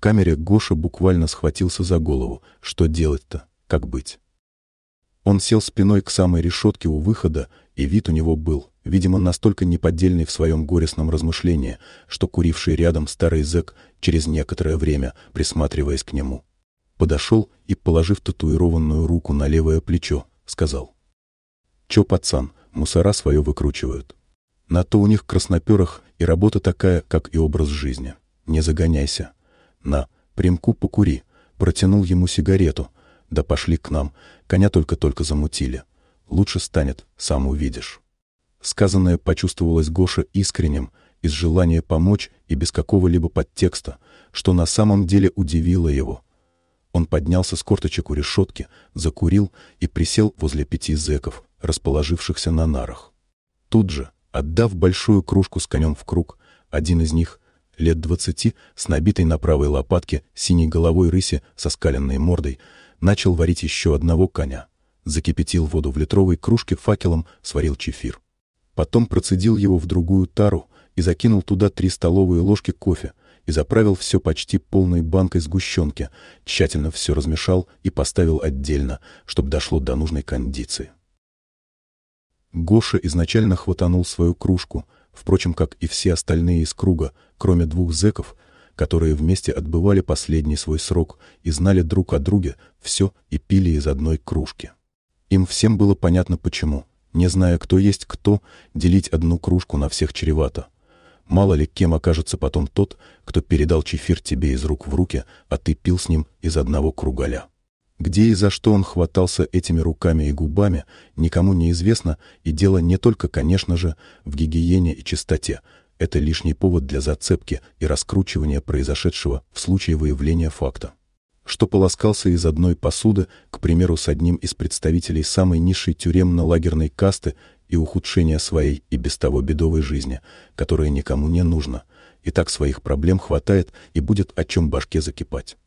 камере Гоша буквально схватился за голову. Что делать-то? Как быть? Он сел спиной к самой решетке у выхода, и вид у него был, видимо, настолько неподдельный в своем горестном размышлении, что куривший рядом старый зэк через некоторое время, присматриваясь к нему, подошел и, положив татуированную руку на левое плечо, сказал. «Чё, пацан, мусора свое выкручивают. На то у них красноперах и работа такая, как и образ жизни. Не загоняйся. На, примку покури». Протянул ему сигарету. Да пошли к нам. Коня только-только замутили. Лучше станет, сам увидишь. Сказанное почувствовалось Гоша искренним, из желания помочь и без какого-либо подтекста, что на самом деле удивило его. Он поднялся с корточек у решетки, закурил и присел возле пяти зэков, расположившихся на нарах. Тут же, отдав большую кружку с конем в круг, один из них, лет двадцати, с набитой на правой лопатке синей головой рыси со скаленной мордой, начал варить еще одного коня. Закипятил воду в литровой кружке факелом, сварил чефир. Потом процедил его в другую тару и закинул туда три столовые ложки кофе и заправил все почти полной банкой сгущенки, тщательно все размешал и поставил отдельно, чтобы дошло до нужной кондиции. Гоша изначально хватанул свою кружку, впрочем, как и все остальные из круга, кроме двух зэков, которые вместе отбывали последний свой срок и знали друг о друге все и пили из одной кружки. Им всем было понятно почему. Не зная, кто есть кто, делить одну кружку на всех чревато. Мало ли кем окажется потом тот, кто передал чефир тебе из рук в руки, а ты пил с ним из одного кругаля. Где и за что он хватался этими руками и губами, никому не известно, и дело не только, конечно же, в гигиене и чистоте. Это лишний повод для зацепки и раскручивания произошедшего в случае выявления факта. Что полоскался из одной посуды, к примеру, с одним из представителей самой низшей тюремно-лагерной касты и ухудшения своей и без того бедовой жизни, которая никому не нужна, и так своих проблем хватает и будет о чем башке закипать.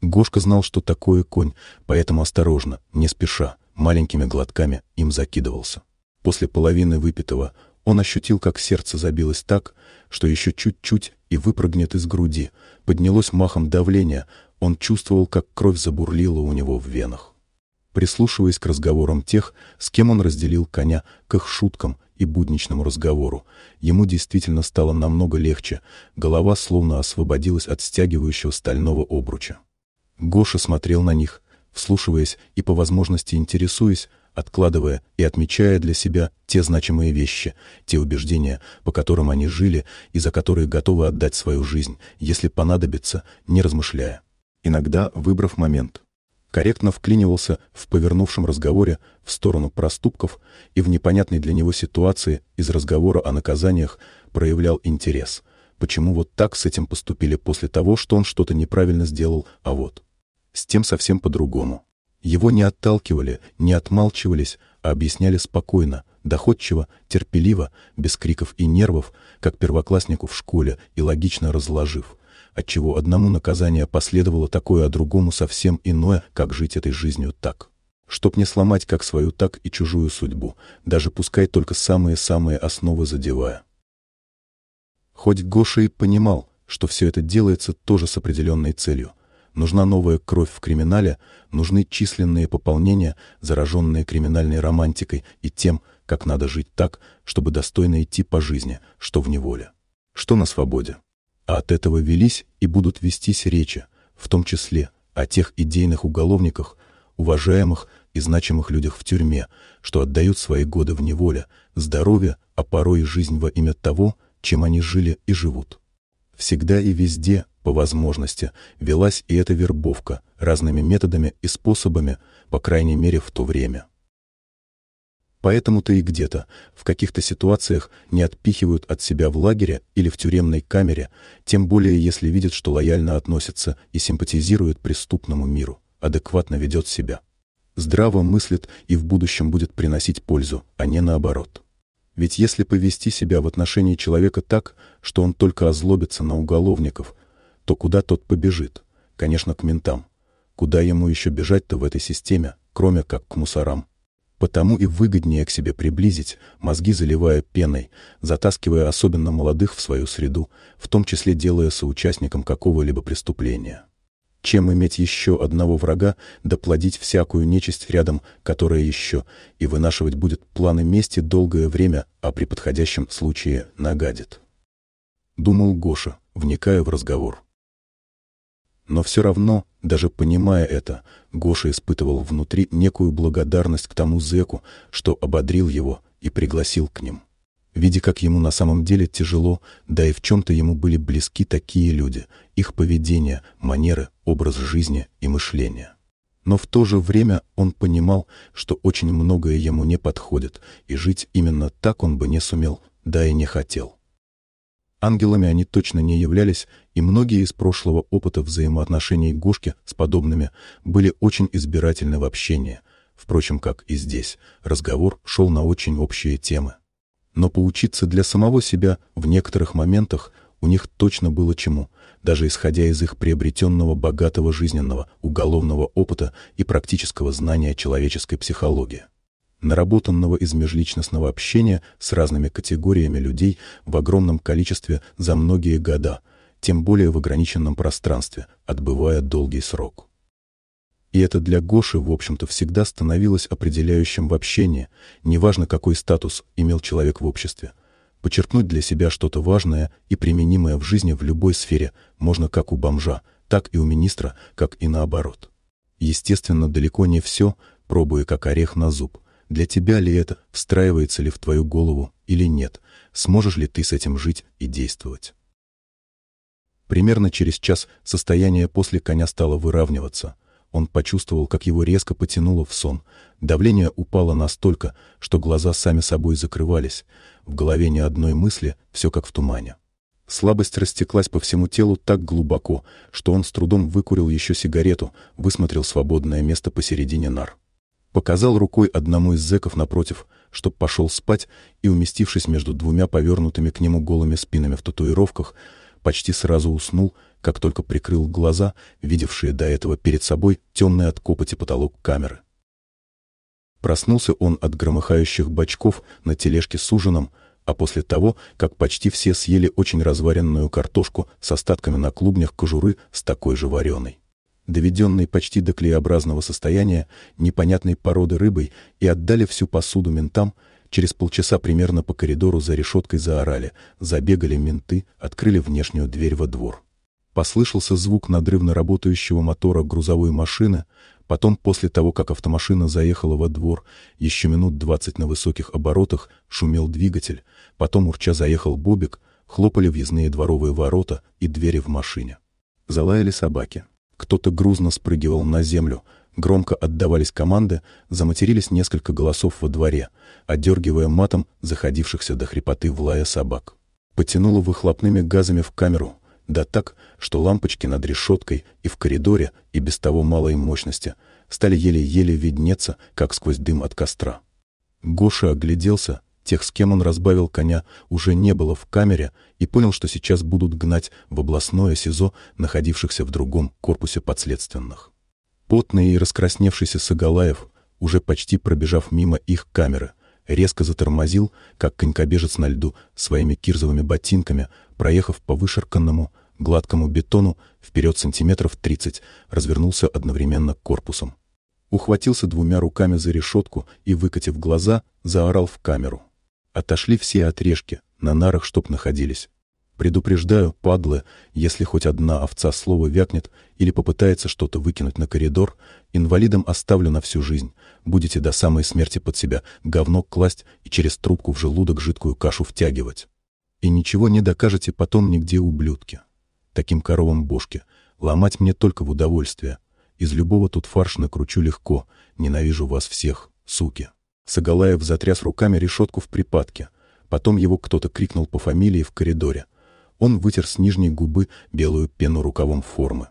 Гошка знал, что такое конь, поэтому осторожно, не спеша, маленькими глотками им закидывался. После половины выпитого он ощутил, как сердце забилось так, что еще чуть-чуть и выпрыгнет из груди. Поднялось махом давление, он чувствовал, как кровь забурлила у него в венах. Прислушиваясь к разговорам тех, с кем он разделил коня, к их шуткам и будничному разговору, ему действительно стало намного легче, голова словно освободилась от стягивающего стального обруча. Гоша смотрел на них, вслушиваясь и по возможности интересуясь, откладывая и отмечая для себя те значимые вещи, те убеждения, по которым они жили и за которые готовы отдать свою жизнь, если понадобится, не размышляя. Иногда выбрав момент. Корректно вклинивался в повернувшем разговоре в сторону проступков и в непонятной для него ситуации из разговора о наказаниях проявлял интерес. Почему вот так с этим поступили после того, что он что-то неправильно сделал, а вот с тем совсем по-другому. Его не отталкивали, не отмалчивались, а объясняли спокойно, доходчиво, терпеливо, без криков и нервов, как первокласснику в школе, и логично разложив, отчего одному наказание последовало такое, а другому совсем иное, как жить этой жизнью так. Чтоб не сломать как свою, так и чужую судьбу, даже пускай только самые-самые основы задевая. Хоть Гоша и понимал, что все это делается тоже с определенной целью, Нужна новая кровь в криминале, нужны численные пополнения, зараженные криминальной романтикой и тем, как надо жить так, чтобы достойно идти по жизни, что в неволе, что на свободе. А от этого велись и будут вестись речи, в том числе о тех идейных уголовниках, уважаемых и значимых людях в тюрьме, что отдают свои годы в неволе, здоровье, а порой и жизнь во имя того, чем они жили и живут. Всегда и везде по возможности, велась и эта вербовка разными методами и способами, по крайней мере в то время. Поэтому-то и где-то, в каких-то ситуациях не отпихивают от себя в лагере или в тюремной камере, тем более если видят, что лояльно относятся и симпатизируют преступному миру, адекватно ведет себя. Здраво мыслит и в будущем будет приносить пользу, а не наоборот. Ведь если повести себя в отношении человека так, что он только озлобится на уголовников, то куда тот побежит? Конечно, к ментам. Куда ему еще бежать-то в этой системе, кроме как к мусорам? Потому и выгоднее к себе приблизить, мозги заливая пеной, затаскивая особенно молодых в свою среду, в том числе делая соучастником какого-либо преступления. Чем иметь еще одного врага, да плодить всякую нечисть рядом, которая еще, и вынашивать будет планы мести долгое время, а при подходящем случае нагадит. Думал Гоша, вникая в разговор. Но все равно, даже понимая это, Гоша испытывал внутри некую благодарность к тому зэку, что ободрил его и пригласил к ним. Видя, как ему на самом деле тяжело, да и в чем-то ему были близки такие люди, их поведение, манеры, образ жизни и мышления. Но в то же время он понимал, что очень многое ему не подходит, и жить именно так он бы не сумел, да и не хотел. Ангелами они точно не являлись, и многие из прошлого опыта взаимоотношений Гошки с подобными были очень избирательны в общении. Впрочем, как и здесь, разговор шел на очень общие темы. Но поучиться для самого себя в некоторых моментах у них точно было чему, даже исходя из их приобретенного богатого жизненного, уголовного опыта и практического знания человеческой психологии наработанного из межличностного общения с разными категориями людей в огромном количестве за многие года, тем более в ограниченном пространстве, отбывая долгий срок. И это для Гоши, в общем-то, всегда становилось определяющим в общении, неважно, какой статус имел человек в обществе. Почерпнуть для себя что-то важное и применимое в жизни в любой сфере можно как у бомжа, так и у министра, как и наоборот. Естественно, далеко не все, пробуя как орех на зуб – для тебя ли это, встраивается ли в твою голову или нет, сможешь ли ты с этим жить и действовать. Примерно через час состояние после коня стало выравниваться. Он почувствовал, как его резко потянуло в сон. Давление упало настолько, что глаза сами собой закрывались. В голове ни одной мысли, все как в тумане. Слабость растеклась по всему телу так глубоко, что он с трудом выкурил еще сигарету, высмотрел свободное место посередине нар. Показал рукой одному из зэков напротив, чтоб пошел спать, и, уместившись между двумя повернутыми к нему голыми спинами в татуировках, почти сразу уснул, как только прикрыл глаза, видевшие до этого перед собой темный от копоти потолок камеры. Проснулся он от громыхающих бочков на тележке с ужином, а после того, как почти все съели очень разваренную картошку с остатками на клубнях кожуры с такой же вареной доведенной почти до клееобразного состояния, непонятной породы рыбой, и отдали всю посуду ментам, через полчаса примерно по коридору за решеткой заорали, забегали менты, открыли внешнюю дверь во двор. Послышался звук надрывно работающего мотора грузовой машины, потом, после того, как автомашина заехала во двор, еще минут двадцать на высоких оборотах шумел двигатель, потом урча заехал Бобик, хлопали въездные дворовые ворота и двери в машине. Залаяли собаки. Кто-то грузно спрыгивал на землю, громко отдавались команды, заматерились несколько голосов во дворе, одергивая матом заходившихся до хрипоты в лая собак. Потянуло выхлопными газами в камеру, да так, что лампочки над решеткой и в коридоре, и без того малой мощности, стали еле-еле виднеться, как сквозь дым от костра. Гоша огляделся, Тех, с кем он разбавил коня, уже не было в камере и понял, что сейчас будут гнать в областное СИЗО, находившихся в другом корпусе подследственных. Потный и раскрасневшийся Сагалаев, уже почти пробежав мимо их камеры, резко затормозил, как конькобежец на льду, своими кирзовыми ботинками, проехав по вышерканному, гладкому бетону вперед сантиметров тридцать, развернулся одновременно корпусом. Ухватился двумя руками за решетку и, выкатив глаза, заорал в камеру. Отошли все отрежки, на нарах чтоб находились. Предупреждаю, падлы, если хоть одна овца слово вякнет или попытается что-то выкинуть на коридор, инвалидом оставлю на всю жизнь. Будете до самой смерти под себя говно класть и через трубку в желудок жидкую кашу втягивать. И ничего не докажете потом нигде, ублюдки. Таким коровам бошки. Ломать мне только в удовольствие. Из любого тут фарш накручу легко. Ненавижу вас всех, суки. Сагалаев затряс руками решетку в припадке. Потом его кто-то крикнул по фамилии в коридоре. Он вытер с нижней губы белую пену рукавом формы.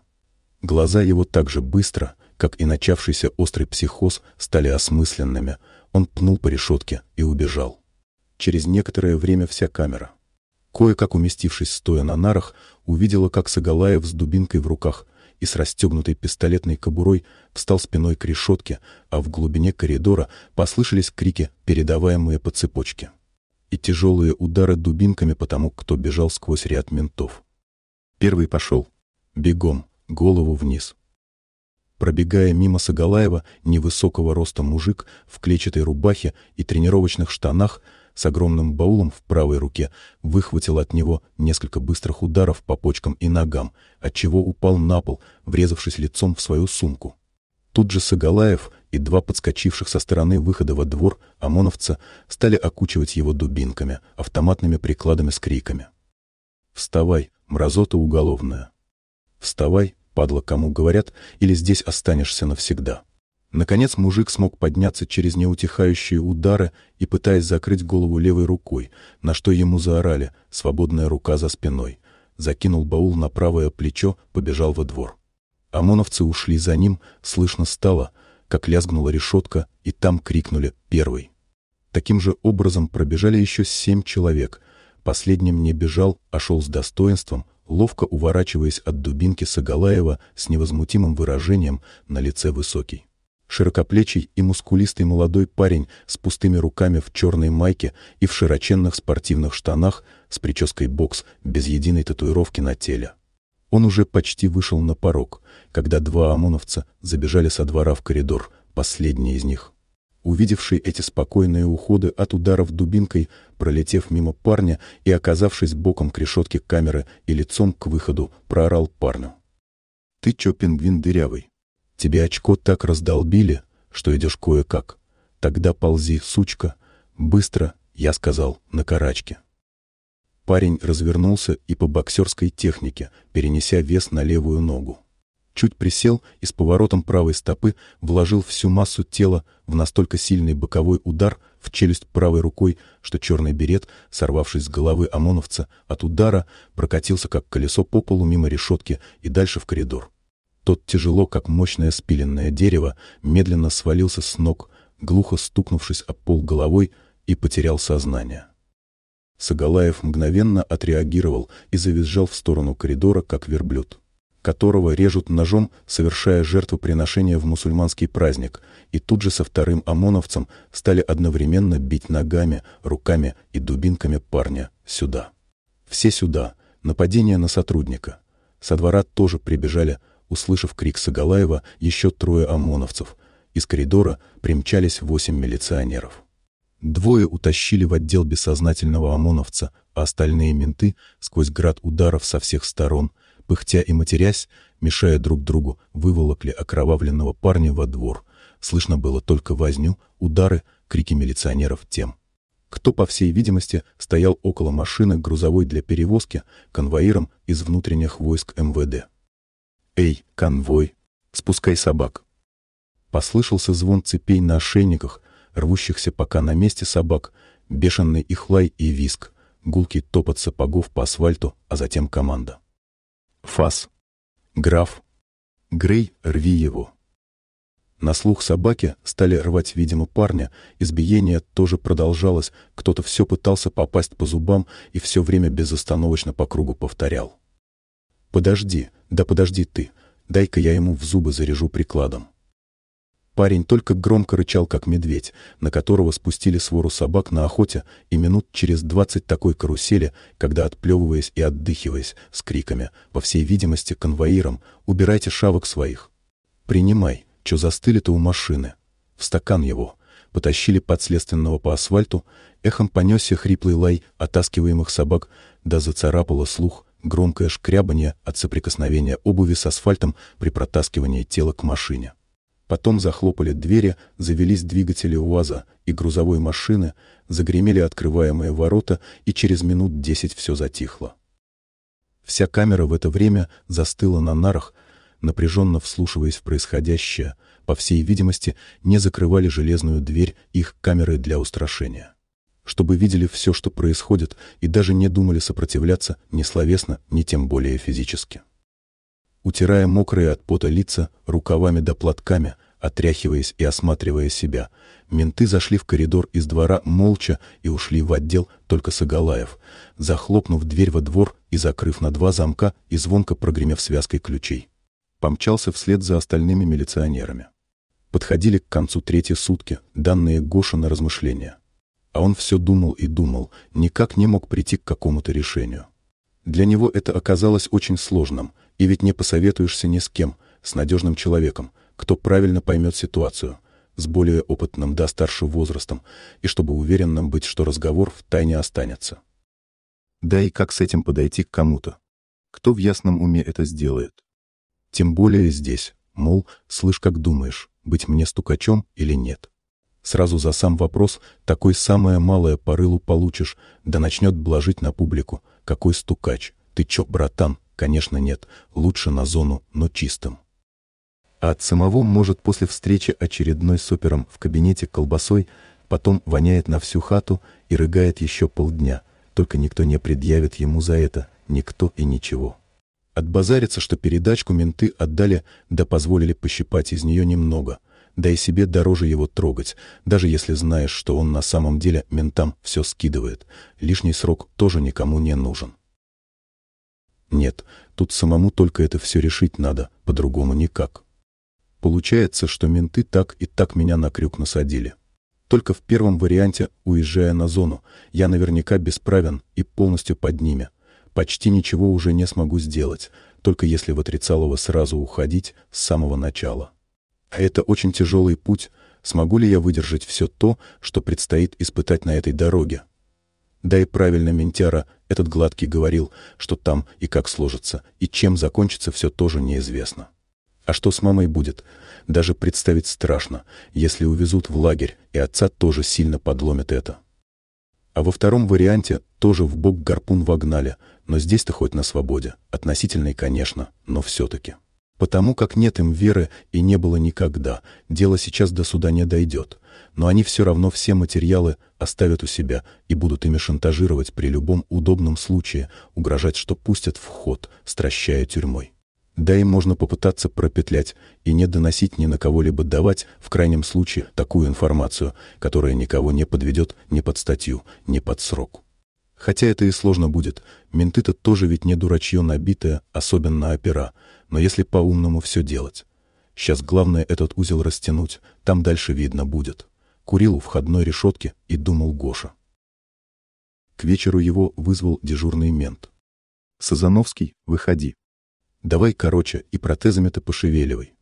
Глаза его так же быстро, как и начавшийся острый психоз, стали осмысленными. Он пнул по решетке и убежал. Через некоторое время вся камера, кое-как уместившись стоя на нарах, увидела, как Сагалаев с дубинкой в руках и с расстегнутой пистолетной кобурой встал спиной к решетке, а в глубине коридора послышались крики, передаваемые по цепочке. И тяжелые удары дубинками по тому, кто бежал сквозь ряд ментов. Первый пошел. Бегом, голову вниз. Пробегая мимо Сагалаева, невысокого роста мужик в клетчатой рубахе и тренировочных штанах с огромным баулом в правой руке выхватил от него несколько быстрых ударов по почкам и ногам, отчего упал на пол, врезавшись лицом в свою сумку. Тут же Сагалаев и два подскочивших со стороны выхода во двор ОМОНовца стали окучивать его дубинками, автоматными прикладами с криками. «Вставай, мразота уголовная! Вставай, падла кому говорят, или здесь останешься навсегда. Наконец мужик смог подняться через неутихающие удары и, пытаясь закрыть голову левой рукой, на что ему заорали «свободная рука за спиной», закинул баул на правое плечо, побежал во двор. ОМОНовцы ушли за ним, слышно стало, как лязгнула решетка, и там крикнули «первый». Таким же образом пробежали еще семь человек. Последним не бежал, а шел с достоинством, ловко уворачиваясь от дубинки Сагалаева с невозмутимым выражением на лице высокий. Широкоплечий и мускулистый молодой парень с пустыми руками в черной майке и в широченных спортивных штанах с прической бокс без единой татуировки на теле. Он уже почти вышел на порог, когда два ОМОНовца забежали со двора в коридор, последний из них. Увидевший эти спокойные уходы от ударов дубинкой, пролетев мимо парня и оказавшись боком к решетке камеры и лицом к выходу, проорал парню. «Ты чё, пингвин дырявый? Тебе очко так раздолбили, что идешь кое-как. Тогда ползи, сучка. Быстро, я сказал, на карачке». Парень развернулся и по боксерской технике, перенеся вес на левую ногу чуть присел и с поворотом правой стопы вложил всю массу тела в настолько сильный боковой удар в челюсть правой рукой, что черный берет, сорвавшись с головы ОМОНовца, от удара прокатился как колесо по полу мимо решетки и дальше в коридор. Тот тяжело, как мощное спиленное дерево, медленно свалился с ног, глухо стукнувшись об пол головой, и потерял сознание. Сагалаев мгновенно отреагировал и завизжал в сторону коридора, как верблюд которого режут ножом, совершая жертвоприношение в мусульманский праздник, и тут же со вторым ОМОНовцем стали одновременно бить ногами, руками и дубинками парня сюда. Все сюда. Нападение на сотрудника. Со двора тоже прибежали, услышав крик Сагалаева, еще трое ОМОНовцев. Из коридора примчались восемь милиционеров. Двое утащили в отдел бессознательного ОМОНовца, а остальные менты, сквозь град ударов со всех сторон, Пыхтя и матерясь, мешая друг другу, выволокли окровавленного парня во двор. Слышно было только возню, удары, крики милиционеров тем. Кто, по всей видимости, стоял около машины грузовой для перевозки конвоиром из внутренних войск МВД. «Эй, конвой, спускай собак!» Послышался звон цепей на ошейниках, рвущихся пока на месте собак, бешеный их лай и виск, гулкий топот сапогов по асфальту, а затем команда. Фас. Граф. Грей, рви его. На слух собаки стали рвать, видимо, парня. Избиение тоже продолжалось. Кто-то все пытался попасть по зубам и все время безостановочно по кругу повторял. «Подожди, да подожди ты. Дай-ка я ему в зубы заряжу прикладом». Парень только громко рычал, как медведь, на которого спустили свору собак на охоте, и минут через двадцать такой карусели, когда, отплевываясь и отдыхиваясь с криками, по всей видимости, конвоиром, «Убирайте шавок своих!» «Принимай, чё застыли-то у машины?» «В стакан его!» Потащили подследственного по асфальту, эхом понесся хриплый лай оттаскиваемых собак, да зацарапало слух громкое шкрябанье от соприкосновения обуви с асфальтом при протаскивании тела к машине. Потом захлопали двери, завелись двигатели УАЗа и грузовой машины, загремели открываемые ворота, и через минут десять все затихло. Вся камера в это время застыла на нарах, напряженно вслушиваясь в происходящее, по всей видимости, не закрывали железную дверь их камеры для устрашения. Чтобы видели все, что происходит, и даже не думали сопротивляться ни словесно, ни тем более физически утирая мокрые от пота лица рукавами да платками, отряхиваясь и осматривая себя. Менты зашли в коридор из двора молча и ушли в отдел только Сагалаев, захлопнув дверь во двор и закрыв на два замка и звонко прогремев связкой ключей. помчался вслед за остальными милиционерами. Подходили к концу третьей сутки, данные Гоша на размышления. А он все думал и думал, никак не мог прийти к какому-то решению. Для него это оказалось очень сложным, и ведь не посоветуешься ни с кем, с надежным человеком, кто правильно поймет ситуацию, с более опытным да старше возрастом, и чтобы уверенным быть, что разговор в тайне останется. Да и как с этим подойти к кому-то? Кто в ясном уме это сделает? Тем более здесь, мол, слышь, как думаешь, быть мне стукачом или нет? Сразу за сам вопрос такой самое малое порылу получишь, да начнет блажить на публику. Какой стукач? Ты чё, братан? Конечно, нет. Лучше на зону, но чистым. А от самого, может, после встречи очередной с опером в кабинете колбасой, потом воняет на всю хату и рыгает еще полдня. Только никто не предъявит ему за это. Никто и ничего. Отбазарится, что передачку менты отдали, да позволили пощипать из нее немного — да и себе дороже его трогать, даже если знаешь, что он на самом деле ментам все скидывает. Лишний срок тоже никому не нужен. Нет, тут самому только это все решить надо, по-другому никак. Получается, что менты так и так меня на крюк насадили. Только в первом варианте, уезжая на зону, я наверняка бесправен и полностью под ними. Почти ничего уже не смогу сделать, только если в отрицалово сразу уходить с самого начала. А это очень тяжелый путь. Смогу ли я выдержать все то, что предстоит испытать на этой дороге? Да и правильно Ментяра, этот гладкий, говорил, что там и как сложится, и чем закончится, все тоже неизвестно. А что с мамой будет? Даже представить страшно, если увезут в лагерь, и отца тоже сильно подломит это. А во втором варианте тоже в бок гарпун вогнали, но здесь-то хоть на свободе. Относительной, конечно, но все-таки. Потому как нет им веры и не было никогда, дело сейчас до суда не дойдет. Но они все равно все материалы оставят у себя и будут ими шантажировать при любом удобном случае, угрожать, что пустят в ход, стращая тюрьмой. Да и можно попытаться пропетлять и не доносить ни на кого-либо давать, в крайнем случае, такую информацию, которая никого не подведет ни под статью, ни под срок. Хотя это и сложно будет. Менты-то тоже ведь не дурачье набитое, особенно опера. Но если по-умному все делать. Сейчас главное этот узел растянуть, там дальше видно будет. Курил у входной решетки и думал Гоша. К вечеру его вызвал дежурный мент. «Сазановский, выходи. Давай короче и протезами-то пошевеливай».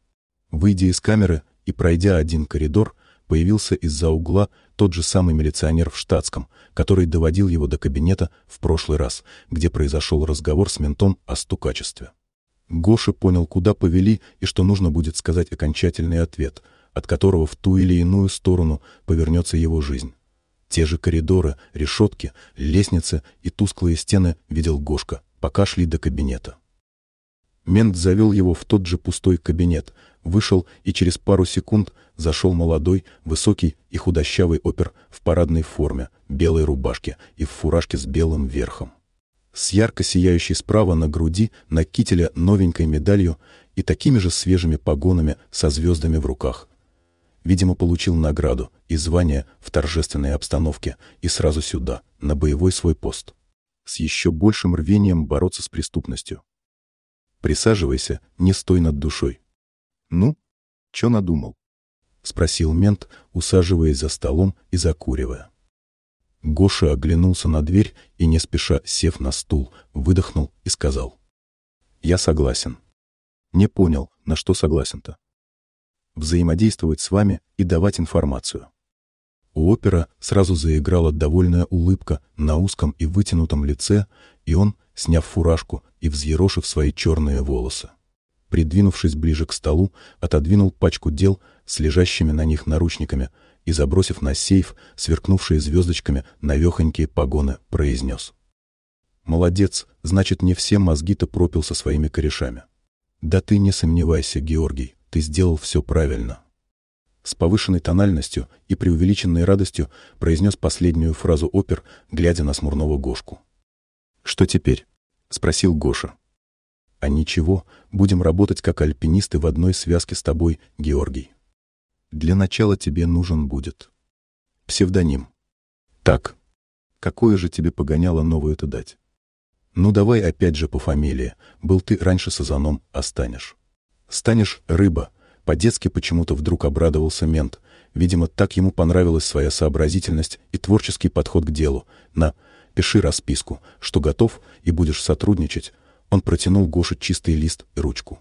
Выйдя из камеры и пройдя один коридор, появился из-за угла тот же самый милиционер в штатском, который доводил его до кабинета в прошлый раз, где произошел разговор с ментом о стукачестве. Гоша понял, куда повели и что нужно будет сказать окончательный ответ, от которого в ту или иную сторону повернется его жизнь. Те же коридоры, решетки, лестницы и тусклые стены видел Гошка, пока шли до кабинета. Мент завел его в тот же пустой кабинет, вышел и через пару секунд зашел молодой, высокий и худощавый опер в парадной форме, белой рубашке и в фуражке с белым верхом. С ярко сияющей справа на груди на кителе новенькой медалью и такими же свежими погонами со звездами в руках. Видимо, получил награду и звание в торжественной обстановке и сразу сюда, на боевой свой пост. С еще большим рвением бороться с преступностью. Присаживайся, не стой над душой. Ну, чё надумал? Спросил мент, усаживаясь за столом и закуривая. Гоша оглянулся на дверь и, не спеша сев на стул, выдохнул и сказал. «Я согласен». «Не понял, на что согласен-то?» «Взаимодействовать с вами и давать информацию». У опера сразу заиграла довольная улыбка на узком и вытянутом лице, и он, сняв фуражку и взъерошив свои черные волосы. Придвинувшись ближе к столу, отодвинул пачку дел с лежащими на них наручниками и, забросив на сейф, сверкнувшие звездочками навехонькие погоны, произнес. «Молодец, значит, не все мозги-то пропил со своими корешами. Да ты не сомневайся, Георгий, ты сделал все правильно». С повышенной тональностью и преувеличенной радостью произнес последнюю фразу опер, глядя на смурного Гошку. «Что теперь?» — спросил Гоша. «А ничего, будем работать как альпинисты в одной связке с тобой, Георгий. Для начала тебе нужен будет псевдоним. Так, какое же тебе погоняло новую-то дать? Ну давай опять же по фамилии, был ты раньше Сазаном, останешь. Станешь рыба. По-детски почему-то вдруг обрадовался мент. Видимо, так ему понравилась своя сообразительность и творческий подход к делу. На, пиши расписку, что готов и будешь сотрудничать. Он протянул Гоше чистый лист и ручку.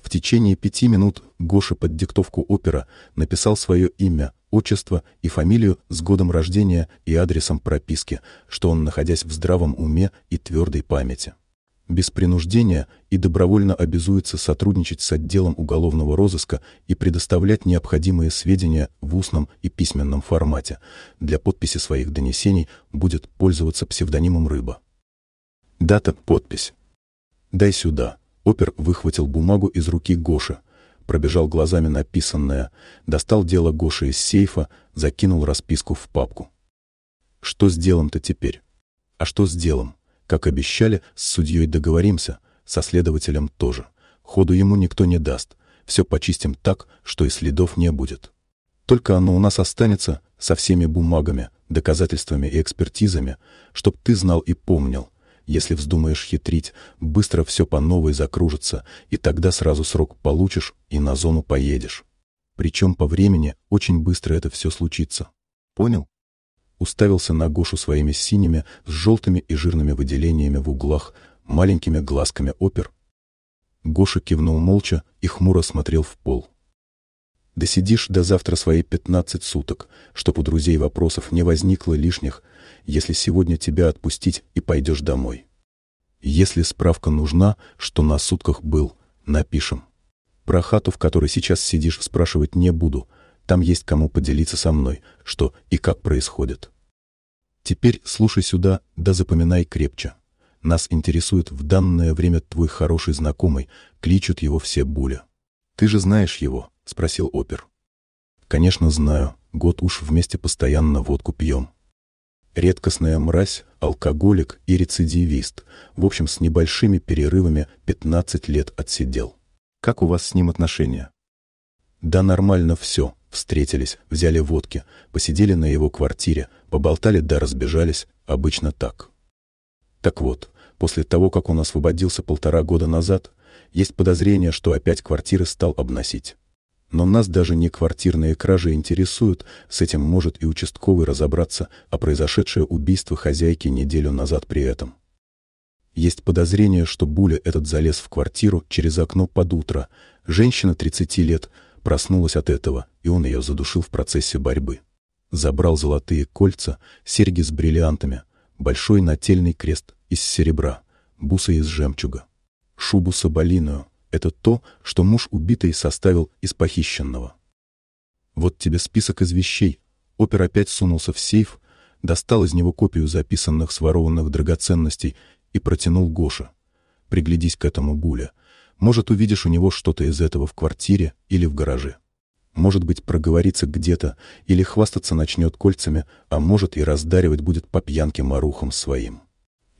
В течение пяти минут Гоша под диктовку опера написал свое имя, отчество и фамилию с годом рождения и адресом прописки, что он, находясь в здравом уме и твердой памяти без принуждения и добровольно обязуется сотрудничать с отделом уголовного розыска и предоставлять необходимые сведения в устном и письменном формате. Для подписи своих донесений будет пользоваться псевдонимом «Рыба». Дата, подпись. «Дай сюда». Опер выхватил бумагу из руки Гоши, пробежал глазами написанное, достал дело Гоши из сейфа, закинул расписку в папку. Что с делом-то теперь? А что с делом? Как обещали, с судьей договоримся, со следователем тоже. Ходу ему никто не даст. Все почистим так, что и следов не будет. Только оно у нас останется со всеми бумагами, доказательствами и экспертизами, чтоб ты знал и помнил. Если вздумаешь хитрить, быстро все по новой закружится, и тогда сразу срок получишь и на зону поедешь. Причем по времени очень быстро это все случится. Понял? Уставился на Гошу своими синими, с желтыми и жирными выделениями в углах, маленькими глазками опер. Гоша кивнул молча и хмуро смотрел в пол. «Да сидишь до завтра свои пятнадцать суток, чтоб у друзей вопросов не возникло лишних, если сегодня тебя отпустить и пойдешь домой. Если справка нужна, что на сутках был, напишем. Про хату, в которой сейчас сидишь, спрашивать не буду, там есть кому поделиться со мной, что и как происходит. Теперь слушай сюда, да запоминай крепче. Нас интересует в данное время твой хороший знакомый, кличут его все Буля. Ты же знаешь его? — спросил опер. Конечно, знаю. Год уж вместе постоянно водку пьем. Редкостная мразь, алкоголик и рецидивист. В общем, с небольшими перерывами 15 лет отсидел. Как у вас с ним отношения? Да нормально все, Встретились, взяли водки, посидели на его квартире, поболтали да разбежались, обычно так. Так вот, после того, как он освободился полтора года назад, есть подозрение, что опять квартиры стал обносить. Но нас даже не квартирные кражи интересуют, с этим может и участковый разобраться, а произошедшее убийство хозяйки неделю назад при этом. Есть подозрение, что Буля этот залез в квартиру через окно под утро. Женщина 30 лет, проснулась от этого, и он ее задушил в процессе борьбы. Забрал золотые кольца, серьги с бриллиантами, большой нательный крест из серебра, бусы из жемчуга. Шубу соболиную — это то, что муж убитый составил из похищенного. Вот тебе список из вещей. Опер опять сунулся в сейф, достал из него копию записанных сворованных драгоценностей и протянул Гоша. Приглядись к этому, Буля — может, увидишь у него что-то из этого в квартире или в гараже. Может быть, проговорится где-то или хвастаться начнет кольцами, а может и раздаривать будет по пьянке марухам своим.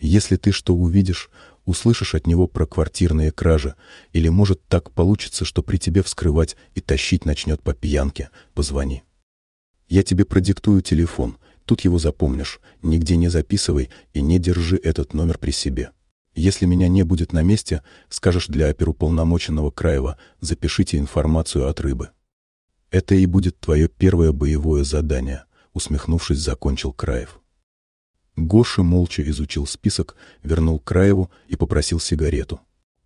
Если ты что увидишь, услышишь от него про квартирные кражи, или может так получится, что при тебе вскрывать и тащить начнет по пьянке, позвони. Я тебе продиктую телефон, тут его запомнишь, нигде не записывай и не держи этот номер при себе. Если меня не будет на месте, скажешь для оперуполномоченного Краева, запишите информацию от рыбы. Это и будет твое первое боевое задание, усмехнувшись, закончил Краев. Гоша молча изучил список, вернул Краеву и попросил сигарету.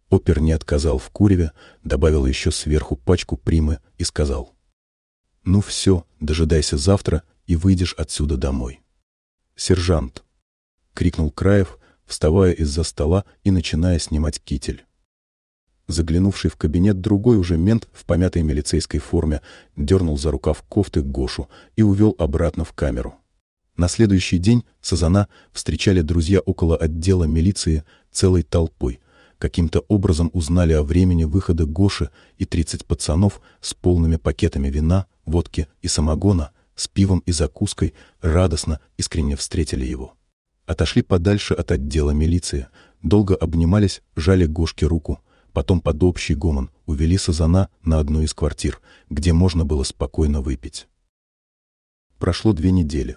Опер не отказал в куреве, добавил еще сверху пачку примы и сказал. «Ну все, дожидайся завтра и выйдешь отсюда домой». «Сержант!» — крикнул Краев, вставая из-за стола и начиная снимать китель. Заглянувший в кабинет другой уже мент в помятой милицейской форме дернул за рукав кофты Гошу и увел обратно в камеру. На следующий день Сазана встречали друзья около отдела милиции целой толпой. Каким-то образом узнали о времени выхода Гоши и 30 пацанов с полными пакетами вина, водки и самогона, с пивом и закуской, радостно, искренне встретили его отошли подальше от отдела милиции, долго обнимались, жали Гошке руку, потом под общий гомон увели Сазана на одну из квартир, где можно было спокойно выпить. Прошло две недели.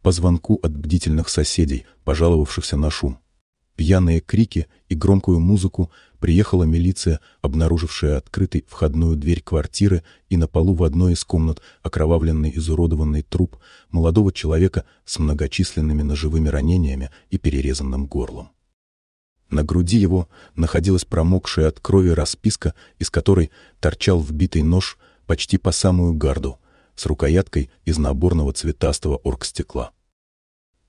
По звонку от бдительных соседей, пожаловавшихся на шум. Пьяные крики и громкую музыку приехала милиция, обнаружившая открытой входную дверь квартиры и на полу в одной из комнат окровавленный изуродованный труп молодого человека с многочисленными ножевыми ранениями и перерезанным горлом. На груди его находилась промокшая от крови расписка, из которой торчал вбитый нож почти по самую гарду, с рукояткой из наборного цветастого оргстекла.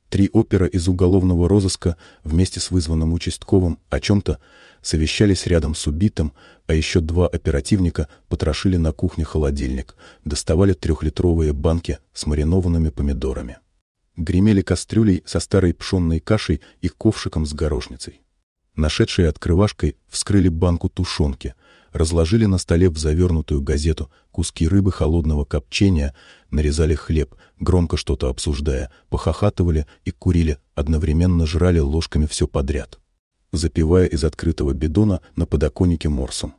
Три опера из уголовного розыска вместе с вызванным участковым о чем-то совещались рядом с убитым, а еще два оперативника потрошили на кухне холодильник, доставали трехлитровые банки с маринованными помидорами. Гремели кастрюлей со старой пшенной кашей и ковшиком с горошницей. Нашедшие открывашкой вскрыли банку тушенки, разложили на столе в завернутую газету куски рыбы холодного копчения, нарезали хлеб, громко что-то обсуждая, похохатывали и курили, одновременно жрали ложками все подряд, запивая из открытого бидона на подоконнике морсом.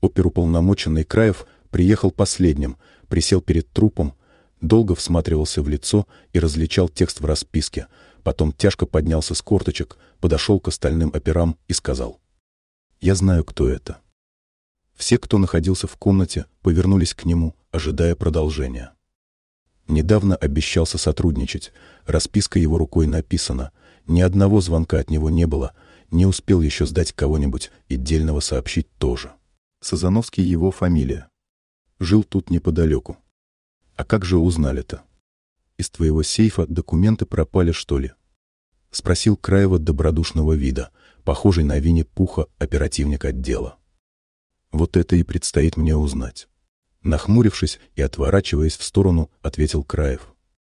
Оперуполномоченный Краев приехал последним, присел перед трупом, долго всматривался в лицо и различал текст в расписке, потом тяжко поднялся с корточек, подошел к остальным операм и сказал. «Я знаю, кто это». Все, кто находился в комнате, повернулись к нему, ожидая продолжения. Недавно обещался сотрудничать, расписка его рукой написана, ни одного звонка от него не было, не успел еще сдать кого-нибудь и дельного сообщить тоже. Сазановский его фамилия. Жил тут неподалеку. А как же узнали-то? Из твоего сейфа документы пропали, что ли? Спросил Краева добродушного вида, похожий на Винни-Пуха оперативник отдела. Вот это и предстоит мне узнать. Нахмурившись и отворачиваясь в сторону, ответил Краев.